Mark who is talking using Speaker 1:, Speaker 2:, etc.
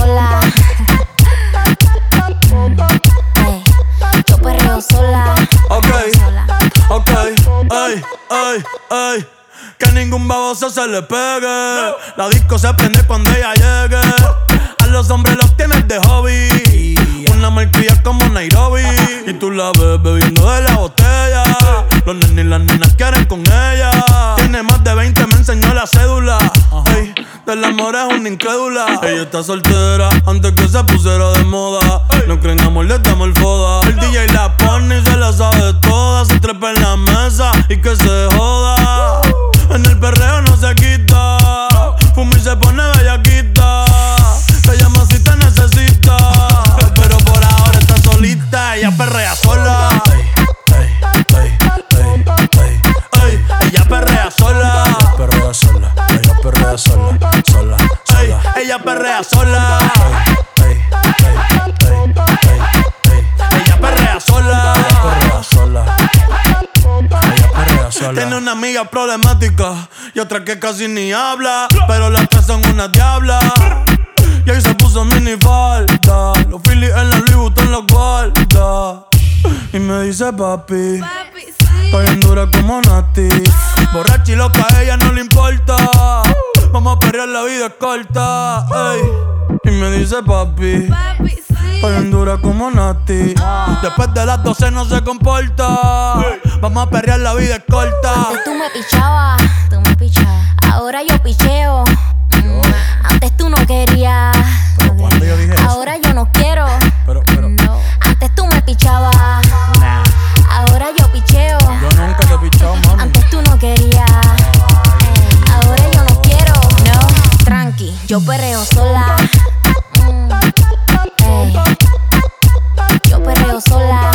Speaker 1: Sola. Yo perreo sola. Ok,
Speaker 2: ok, ey, ey, ey. Que ningún baboso se le pegue. La disco se prende cuando ella llegue. A los hombres los tienes de hobby. Una marquilla como Nairobi. Y tú la ves bebiendo de la botella. Los nenes y las nenas quieren con ella. Del amor es una incrédula. Ella está soltera antes que se pusiera de moda. No creen amor, le damos el foda. El DJ la pone y se la sabe toda. Se trepa en la mesa y que se joda. En el perreo no se quita. Fuma y se pone bellaquita. Te llama si te necesita. Pero por ahora está solita. Ella perrea sola. Sola.
Speaker 3: Ey, ey, ey, ey,
Speaker 2: ey. Ella perrea sola. Perrea
Speaker 3: sola. Ella perrea sola. Tiene
Speaker 2: una amiga problemática y otra que casi ni habla. Pero las tres son una diabla. Y ahí se puso mini falta. Los Phillies en la Louis Vuitton los guarda. Y me dice papi. Está bien dura como Nati. Borracha y loca, a ella no le importa. Vamos a perrear, la vida es corta. ey me dice papi. Papi, sí. Dura como Nati. Ah. Después de las 12 no se comporta. Vamos a perrear, la vida es corta. Antes
Speaker 1: tú me pichabas, tú me pichabas. Ahora yo picheo. Yo. Antes tú no querías. Pero cuando yo dije Ahora yo no quiero.
Speaker 3: Pero, pero.
Speaker 1: No. Antes tú me pichabas.
Speaker 3: Nah.
Speaker 1: Ahora yo picheo. Yo
Speaker 3: nunca te pichaba, mami. Antes
Speaker 1: tú no querías.
Speaker 3: Ay, Ahora yo no quiero. No.
Speaker 1: Tranqui, yo perreo sola. quedo sola.